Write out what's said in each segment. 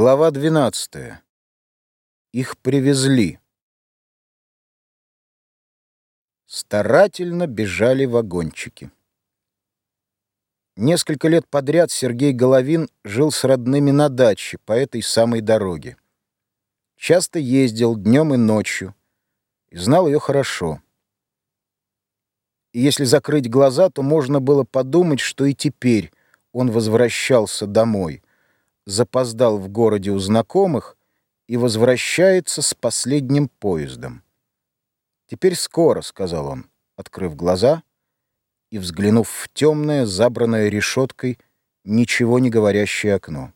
Глава 12. Их привезли. Старательно бежали вагончики. Несколько лет подряд Сергей Головин жил с родными на даче по этой самой дороге. Часто ездил днем и ночью и знал ее хорошо. И если закрыть глаза, то можно было подумать, что и теперь он возвращался домой — запоздал в городе у знакомых и возвращается с последним поездом. «Теперь скоро», — сказал он, открыв глаза и взглянув в темное, забранное решеткой, ничего не говорящее окно.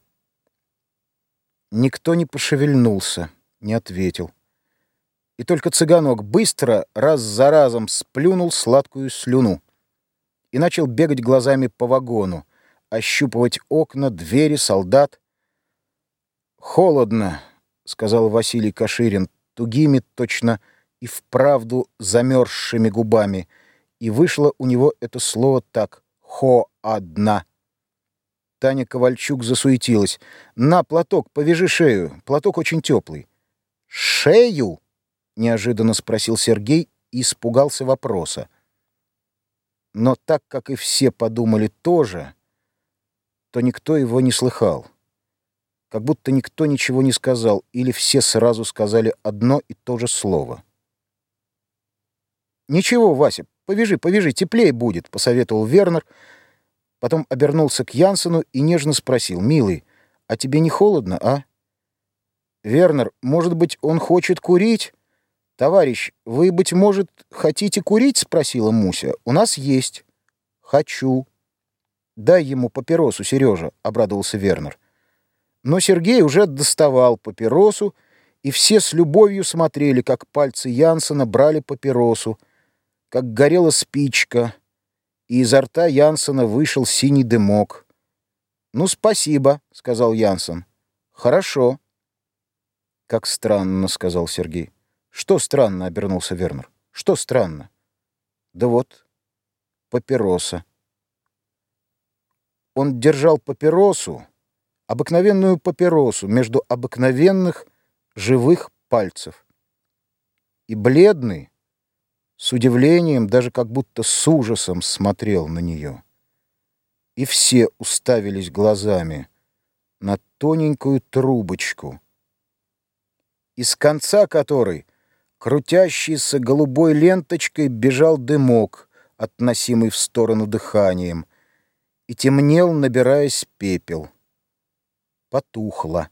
Никто не пошевельнулся, не ответил. И только цыганок быстро, раз за разом, сплюнул сладкую слюну и начал бегать глазами по вагону, ощупывать окна, двери, солдат, «Холодно», — сказал Василий Каширин, тугими, точно и вправду замерзшими губами, и вышло у него это слово так «хо-одна». Таня Ковальчук засуетилась. «На, платок, повяжи шею. Платок очень теплый». «Шею?» — неожиданно спросил Сергей и испугался вопроса. Но так как и все подумали тоже, то никто его не слыхал как будто никто ничего не сказал, или все сразу сказали одно и то же слово. «Ничего, Вася, повяжи, повяжи, теплее будет», — посоветовал Вернер. Потом обернулся к Янсену и нежно спросил, «Милый, а тебе не холодно, а?» «Вернер, может быть, он хочет курить?» «Товарищ, вы, быть может, хотите курить?» — спросила Муся. «У нас есть». «Хочу». «Дай ему папиросу, Сережа», — обрадовался Вернер. Но Сергей уже доставал папиросу, и все с любовью смотрели, как пальцы Янсена брали папиросу, как горела спичка, и изо рта Янсена вышел синий дымок. «Ну, спасибо», — сказал Янсен. «Хорошо». «Как странно», — сказал Сергей. «Что странно?» — обернулся Вернер. «Что странно?» «Да вот, папироса». Он держал папиросу, обыкновенную папиросу между обыкновенных живых пальцев. И бледный, с удивлением, даже как будто с ужасом смотрел на нее. И все уставились глазами на тоненькую трубочку, из конца которой, крутящейся голубой ленточкой, бежал дымок, относимый в сторону дыханием, и темнел, набираясь пепел Потухло.